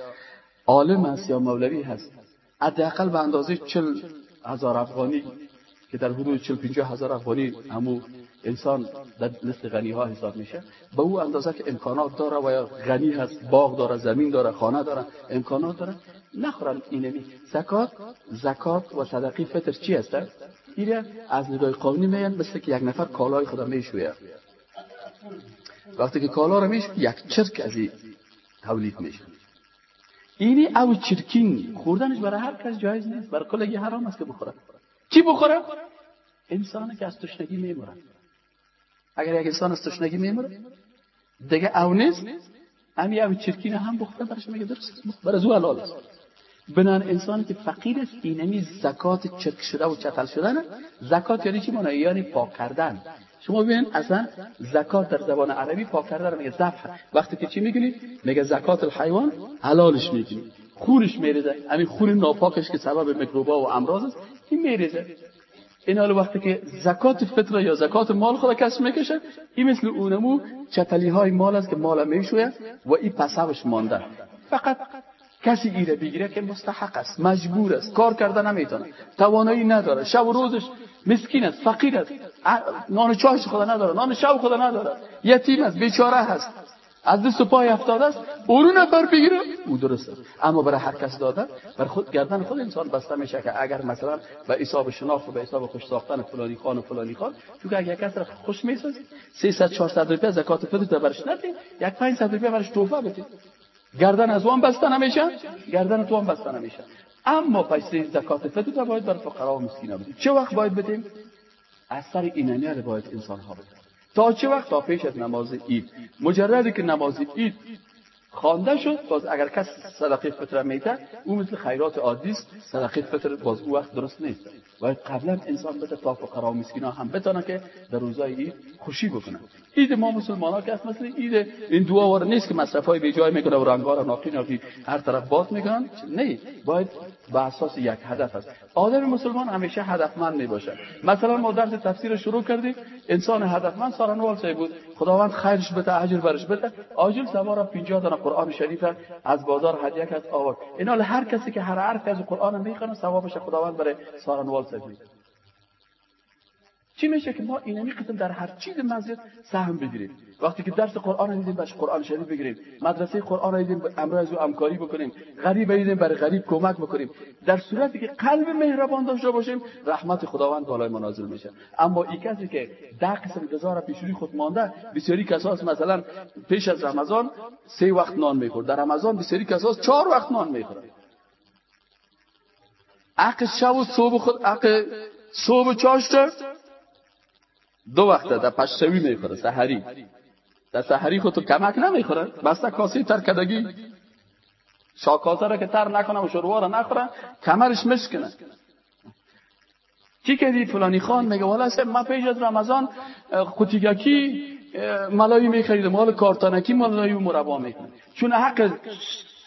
عالم است یا مولوی هست. حداقل به اندازه چل هزار افغانی که در حدود چل پینجا هزار افغانی همو انسان در مثل غنی ها حساب میشه به او اندازه که امکانات داره و یا غنی هست باغ داره زمین داره خانه داره امکانات داره نخورن اینمی زکات زکات و صدقی فطر چی هست؟ ایره از نگاه قانونی میگن مثل که یک نفر کالای خدا میشویه وقتی که کالا رو میشه یک چرک از این تولید میشه. اینی او چرکین خوردنش برای هر کس جایز نیست. برای کلگی حرام است که بخوره. چی بخوره؟ انسان که از تشنگی میموره. اگر یک انسان از تشنگی میموره دیگه او نیست. همی او چرکین هم بخوره برش میگه درست. برای زو حلال است. بنان انسانی که فقیر است اینمی زکات چرک شده و چتل شدن زکات یعنی چی معنی یعنی پاک کردن. شما ببین اصلا زکات در زبان عربی پاک کردن میگه ذبح وقتی که چی میگنی میگه زکات الحیوان حلالش میگنی خونش میریزه. همین خون ناپاکش که سبب میکروبا و امراض است این میریزه. این حال وقتی که زکات فطره یا زکات مال خود کس می‌کشه این مثل اونمو چتلی های مال است که مال می‌شوید و این پسابش مانده. فقط کسی ایره بگیره که مستحق است مجبور است. کار کرده نمی‌تونه. توانایی نداره. شب و روزش مسکین است فقیر است. نان چایش خدا نداره نان شب خدا نداره. یتیم است بیچاره هست. از دست پای افتاده است. اونو نفر بگیره. او درست است. اما برای هر کس داده بر خود گردن خود انسان بسته میشه که اگر مثلا به حساب شناخت و به حساب خوش ساختن فلانی خان و فلانی خان تو که اگر کس را خوش می‌سازی 300 400 روپیه زکات فطر برش ندی یک 500 روپیه برش توفه بدی گردن از وان بسته نمیشه. گردن تو هم بسته نمیشه. اما پیسه زکات فطر باید بر فقرا و مسکینا بدیم. چه وقت باید بدیم؟ اثر اینانی باید انسان ها بدیم. تا چه وقت؟ تا پیش از نماز عید. مجردی که نماز عید خوانده شد باز اگر کس صدقه فطر میده او مثل خیرات عادی است صدقه فطر باز او وقت درست نیست. باید قبلا انسان بده تا فقرا و مسکینا هم بتونه که در روزای عید خوشی بکنه. عید ما مسلمان ها که است مثل عید این دعا وار نیست که مصرف های بیجای می‌کنه و رنگار ناقی ناقی هر طرف باز می‌کنن. نه باید به اساس یک هدف است. آدم مسلمان همیشه هدفمند می باشه مثلا ما درس تفسیر شروع کردیم انسان هدفمند سارنوال صاحب بود. خداوند خیرش بده اجر برش بده. آجل سوار 50 دانه قرآن شریف از بازار هدیه کرد. آورد اینا هر کسی که هر حرفی از قرآن می‌خونه ثوابش خداوند برای سارنوال صاحب چی میشه که ما اینمی قسم در هر چیز مسجد سهم بگیریم؟ وقتی که درس قرآن دیدیم باش قرآن شریف بگیریم مدرسه قرآن دیدیم امروز و همکاری بکنیم غریب دیدیم برای غریب کمک بکنیم. در صورتی که قلب مهربان داشته باشیم رحمت خداوند بالای ما نازل میشه. اما این کسی که ده قسم غذا را خود مانده بسیاری کساس مثلا پیش از رمضان سه وقت نان می‌خورد. در رمضان بسیاری کساس چهار وقت نان می‌خورد. عقل شب و صبح خود عقل صبح چاشته دو وقته در پشتوی می‌خوره سحری. در سحری خودتو کمک نمی‌خوره؟ بسته کاسی ترکدگی. شاکاسه را که تر نکنه و شروع را نخوره کمرش مشکنه چی کردی فلانی خان میگه والا ما پیش از رمضان خوتیگکی ملایی میخریدم. مال کارتانکی ملایی و مربا می‌کنه چون حق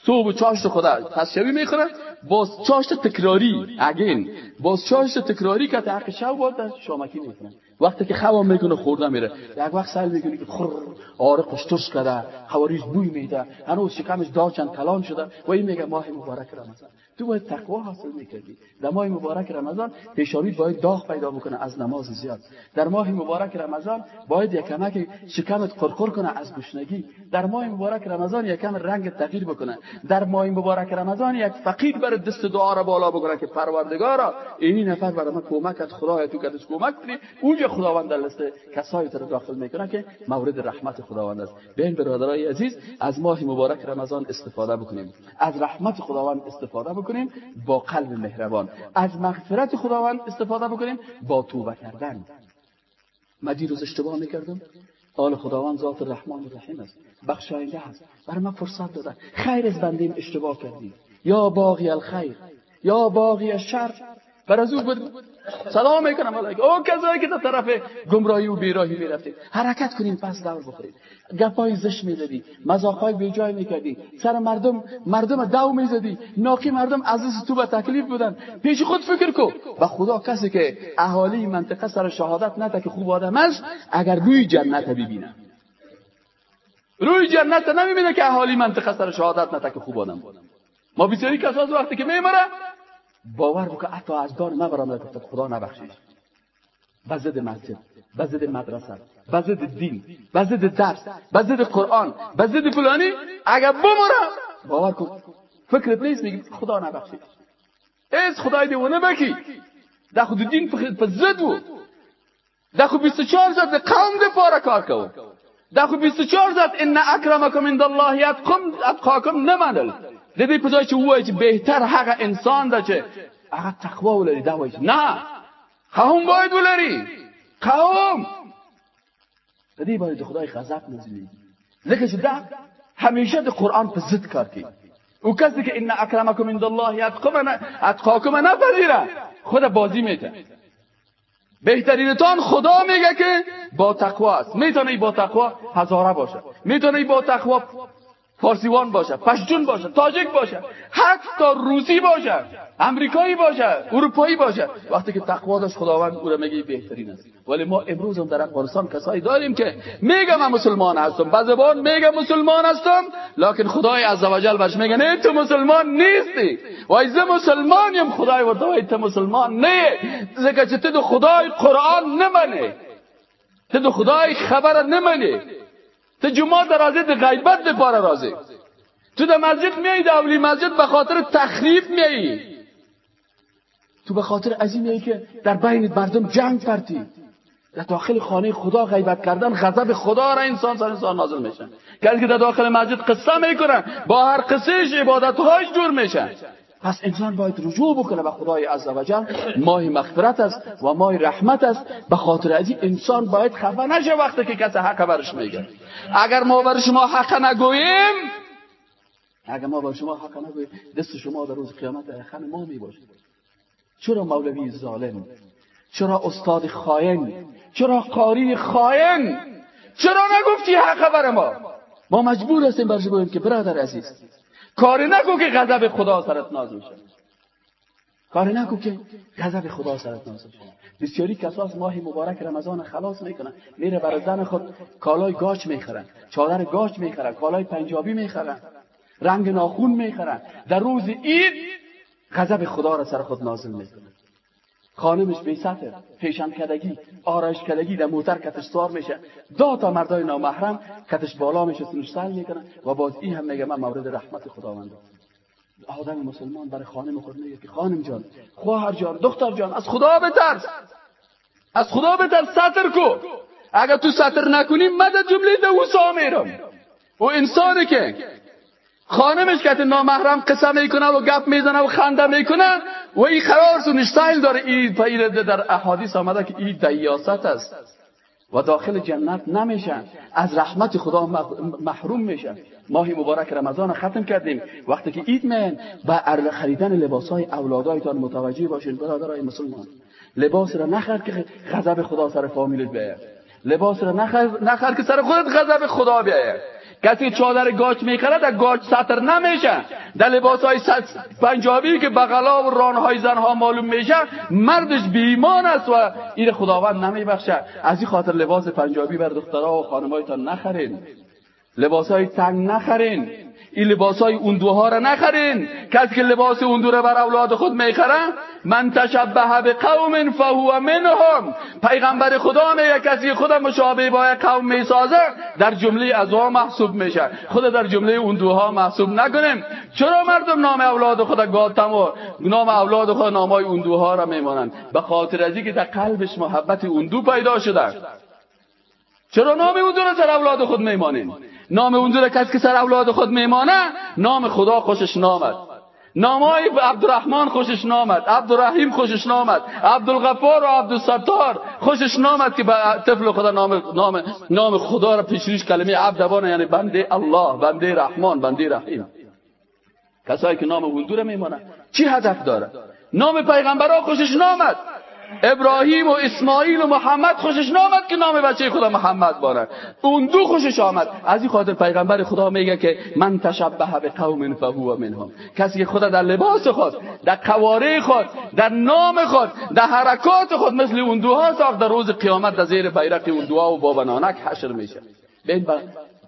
صبح و چاشت خدا پس شبی می‌خوره باز چاشت تکراری. اگین باز چاشت تکراری که حق شب باید شامکی می‌کنه. وقتی که خواب می‌کنه خورده میره. یک وقت سال می‌کنه که خور آره قشتوش کرده. خواریز بوی میده. هنوز شکمش داچن کلان شده. و این میگه ماه مبارک رمضان. تو باید تقوا حاصل می‌کردی. در ماه مبارک رمضان پیشاری باید داغ پیدا بکنه از نماز زیاد. در ماه مبارک رمضان باید یک کمک شکمت قرقر کنه از گشنگی. در ماه مبارک رمضان یک کم رنگ تغییر بکنه. در ماه مبارک رمضان یک فقیر بر دست دعا را بالا بکنه که پروردگارا این نفر برای من کمکت خدای تو کدش کمک کنی. اونجا خداوند در لست کسایی تو داخل می‌کنه که مورد رحمت خداوند است. بین برادرای عزیز از ماه مبارک رمضان استفاده بکنیم. از رحمت خداوند استفاده بکنیم. با قلب مهربان. از مغفرت خداوند استفاده بکنیم. با توبه کردن. من روز اشتباه می‌کردم؟ آل خداوند ذات رحمان و رحیم است. بخشاینده است. برای من فرصت داده. خیر از بندیم اشتباه کردیم. یا باقی الخیر یا باقی الشر. بر از او سلام می‌کنم علیکم. او کسایی که در طرف گمراهی و بیراهی می‌رفتید حرکت کنین پس دور بخورید گپای زش می‌دادی مزاقای بی جای می‌کردی. سر مردم مردم دو می‌زدی. ناکی مردم عزیز تو به تکلیف بودن. پیش خود فکر کو و خدا کسی که اهالی منطقه سر شهادت نده که خوب آدم است اگر روی جنت ببینه روی جنت نمی‌بینه که اهالی منطقه سر شهادت نده که خوب آدم ما بسیاری کساز وقتی که میمره باور بکن حتی از من برام خدا نبخشیش بزد مسجد بزد مدرسه بزد دین بزد درس بزد قرآن بزد فلانی. اگر بمرم باور کن فکرت نیست میگی خدا نبخشید. ایز خدای دیوانه بکی. در خود دین پر زد و در خود 24 زد قوم ده پارا کار کن در خود 24 زد ان اکرمکم عند الله اتقاکم نمانل دیدی پزای چه وای چه بهتر حق انسان ده چه هغه تقوا ولري دا وایي نه. قوم باید ولري. قوم د دې باندې خدای غضب نازلېږي ځکه چې دا همیشه د قرآن په ضد کار کوي. او کسی که ان اکرمکم عند الله اتقاکم نپذیره. خود بازی میده بهترینتان خدا میگه که با تقوا است. می‌تونه با تقوا هزاره باشه. می‌تونه با تقوا فارسیوان باشه پشتون باشه تاجک باشه حتی روسی باشه امریکایی باشه اروپایی باشه وقتی که تقوا داشت خداوند او را میگه بهترین است. ولی ما امروز هم در افغانستان کسایی داریم که میگه من مسلمان هستم. به زبان میگه مسلمان هستم لکن خدای عزوجل برش میگه نه تو مسلمان نیستی. و از مسلمانیم خدای و تو مسلمان نه. زکه تو خدای قرآن نمانی تو خدای خبر نمانی تو جمعه در راضی غیبت لپاره راضی تو در مسجد میایی در اولی مسجد به خاطر تخریف میایی. تو به خاطر از این که در بین مردم جنگ پرتی در داخل خانه خدا غیبت کردن غضب خدا را انسان سر انسان نازل میشن کسی که در داخل مسجد قصه می‌کنن با هر قصهش عبادتهاش جور میشن پس انسان باید رجوع بکنه به خدای عزوجل. ماه مغفرت است و ماه رحمت است. به خاطر ازی انسان باید خفه نشه وقتی که کسی حق برش میگه. اگر ما بر شما حق نگوییم اگر ما بر شما حق نگوییم دست شما در روز قیامت خن ما می چرا مولوی ظالم؟ چرا استاد خائن چرا قاری خائن چرا نگفتی حق بر ما؟ ما مجبور هستیم برش بگوییم که برادر عزیز کاری نکن که غضب خدا سرت نازل شد کار نکو که غضب خدا سرت نازل شد بسیاری کساس ماه مبارک رمضان خلاص می‌کنن. میره برای زن خود کالای گاچ می‌خرن. چادر گاچ می‌خرن. کالای پنجابی می‌خرن. رنگ ناخون می‌خرن. در روز عید غضب خدا را سر خود نازل می‌کنن. خانمش بی سطر پیشن کدگی آرایش کدگی در موتر کتش سوار میشه. دو تا مردای نامحرم کتش بالا میشه سنش سر می‌کنن و باز این هم میگه من مورد رحمت خداوند آدم مسلمان برای خانم خود میگه که خانم جان خواهر جان دختر جان از خدا بترس. از خدا بترس سطر کو. اگر تو سطر نکنی مدد جمله دوسا میرم. و انسانی که خانمش که نامحرم قصه می‌کنه و گپ می‌زنه و خنده می‌کنه و این قرار سون استایل داره این در احادیث آمده که این دیاست است. و داخل جنت نمیشن. از رحمت خدا محروم میشن. ماهی مبارک رمضان ختم کردیم. وقتی که عید من با خریدن لباس های اولادایتان متوجه باشین برادرای مسلمان لباس را نخر که غضب خدا سر فامیلت بیاید. لباس را نخر, نخر که سر خودت غضب خدا بیاید. کسی چادر گاچ می‌خره در گاچ سطر نمیشه. در لباس های پنجابی که بغلا و رانهای زنها معلوم میشه مردش بیمان است و این خداوند نمیبخشه. از این خاطر لباس پنجابی بر دخترها و خانمایتان نخرین. لباس های تنگ نخرین. این لباس های اندوها را نخرین. کسی که لباس اندو را بر اولاد خود می‌خره من تشبه به قوم فهو منهم. پیغمبر خدا میگه کسی خود مشابه با قوم می‌سازه در جمله از محسوب میشه. خود در جمله اندوها محسوب نکنیم. چرا مردم نام اولاد خود گاتم و نام اولاد خود نامای اندوها را میمانند. به خاطر از که در قلبش محبت اندو پیدا شده. چرا نام اندو را سر اولاد خود میمانیم؟ نام اونجور کسی که سر اولاد خود میمانه نام خدا خوشش نامد. نامای عبدالرحمن خوشش نامد عبدالرحیم خوشش نامد عبدالغفار و عبدالستار خوشش نامد که به طفل خدا نام, نام, نام خدا را پیشریش کلمه عبد یعنی بنده الله بنده رحمان بنده رحیم. کسایی که نام حضور میمانه چی هدف داره نام پیغمبرها خوشش نامد. ابراهیم و اسماعیل و محمد خوشش نامد که نام بچه خدا محمد باره اون دو خوشش آمد. از این خاطر پیغمبر خدا میگه که من تشبه به قوم فهو منهم. کسی که خدا در لباس خود در قواره خود در نام خود در حرکات خود مثل اون دوها ساخت در روز قیامت در زیر بیرق اون دوها و بابنانک حشر میشه.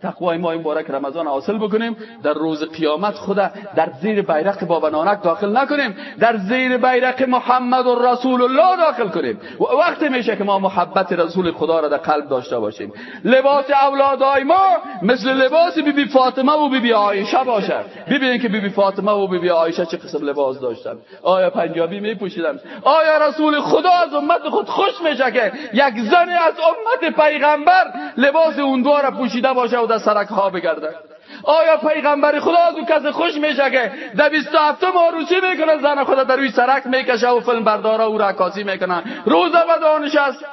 تقوای ما این بارک رمضان حاصل بکنیم. در روز قیامت خدا در زیر بیرق بابا نانک داخل نکنیم. در زیر بیرق محمد و رسول الله داخل کنیم. و وقتی میشه که ما محبت رسول خدا را در قلب داشته باشیم. لباس اولادای ما مثل لباس بی بی فاطمه و بی بی عایشه باشه. ببینید که بی بی فاطمه و بی بی عایشه چه قسم لباس داشتن. آیا پنجابی میپوشیدن؟ آیا رسول خدا از امت خود خوش میشه که یک زن از امت پیغمبر لباس اون را پوشیده باشه و در سرک ها بگرده آیا پیغمبر خدا از اون کس خوش میشه که در 27 ماروسی می‌کنه؟ زن خدا در روی سرک می‌کشه و فیلم بردارا او رکاسی می‌کنن روز و دانش است.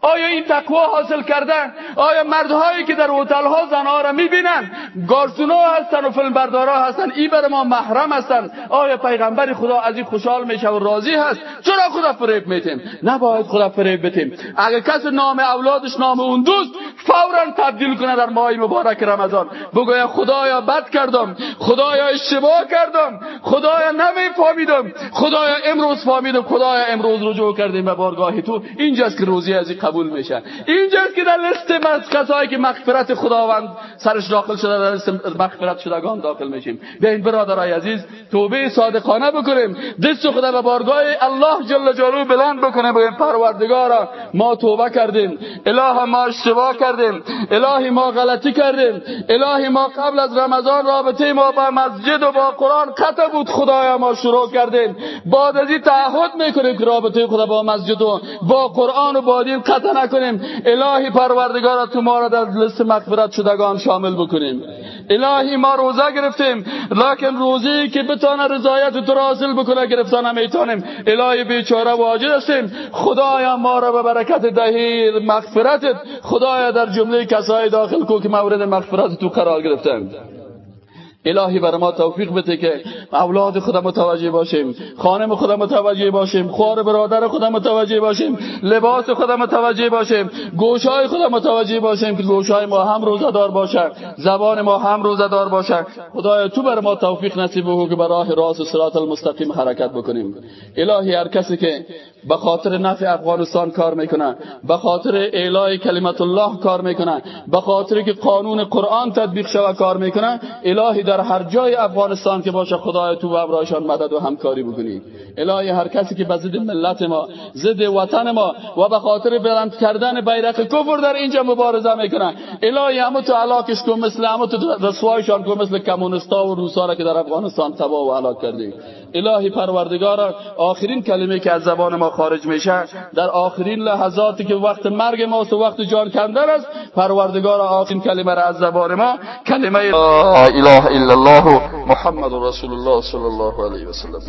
آیا این تقوا حاصل کردن آیا مردهایی که در هتل ها زنها را می‌بینن گارسونا هستن و فیلم بردارا هستن؟ این بر ما محرم هستن. آیا پیغمبر خدا از این خوشحال میشه و راضی هست؟ چرا خدا فریب میتیم نباید خدا فریب بتیم اگر کس نام اولادش نام اون دوست فورا تبدیل کنه در ماه مبارک رمضان. بگویا خدایا بد کردم. خدایا اشتباه کردم. خدایا نمیفهمیدم. خدایا امروز فهمیدم. خدایا امروز رجوع کردیم به بارگاه تو. اینجاست که روزی از قبول میشن اینجاست که در لیست کسایی که مغفرت خداوند سرش داخل شده در لیست مغفرت شدگان داخل میشیم. به این برادرای عزیز توبه صادقانه بکنیم. دست خدا به بارگاه الله جل جلاله بلند بکنه به پروردگارا ما توبه کردیم. اله ما اشتباه کردیم. الهی ما غلطی کردیم. الهی ما قبل از رمضان رابطه ما با مسجد و با قرآن قطع بود. خدایا ما شروع کردیم. بعد از این تعهد می‌کنیم که رابطه خدا با مسجد و با قرآن و با دین قطع نکنیم. الهی پروردگار تو ما را در لست مغفرت شدگان شامل بکنیم. الهی ما روزه گرفتیم. لکن روزی که بتانه رضایت تو را حاصل بکنه گرفتن نمی‌تونیم الهی بیچاره واجد هستیم. خدایا ما را به برکت دهی مغفرتت. خدایا در جمله کسای داخل کو که مورد مغفرت تو قرار گرفتن الهی بر ما توفیق بده که اولاد خودم متوجه باشیم خانم خودم متوجه باشیم خوار برادر خودم متوجه باشیم لباس خودم متوجه باشیم گوشای خودم متوجه باشیم که گوشای ما هم روزدار باشد زبان ما هم روزدار باشد خدای تو بر ما توفیق نصیب بگو که به راه راست و صراط المستقیم حرکت بکنیم. الهی هر کسی که به خاطر نفع افغانستان کار می‌کنه به خاطر اعلای کلمت الله کار می‌کنه به خاطر که قانون قرآن تطبیق شوه کار می‌کنه الهی در هر جای افغانستان که باشه خدای تو و ابرایشان مدد و همکاری بکنی. الهی هر کسی که به ضد ملت ما ضد وطن ما و به خاطر بلند کردن بیرق کفر در اینجا مبارزه می‌کنه الهی همو تو علاقش کن مثل همو تو رسوایشان کن مثل کمونستا و روسا را که در افغانستان تباه و علاق کردی. الهی پروردگار آخرین کلمه که از زبان ما خارج میشه در آخرین لحظاتی که وقت مرگ ماست و وقت جان کندن است پروردگار آخرین کلمه را از زبان ما کلمه لا اله الا إلا الله محمد رسول الله صلى الله عليه وسلم.